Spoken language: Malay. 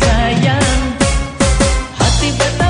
sayang. Hati berpengaruh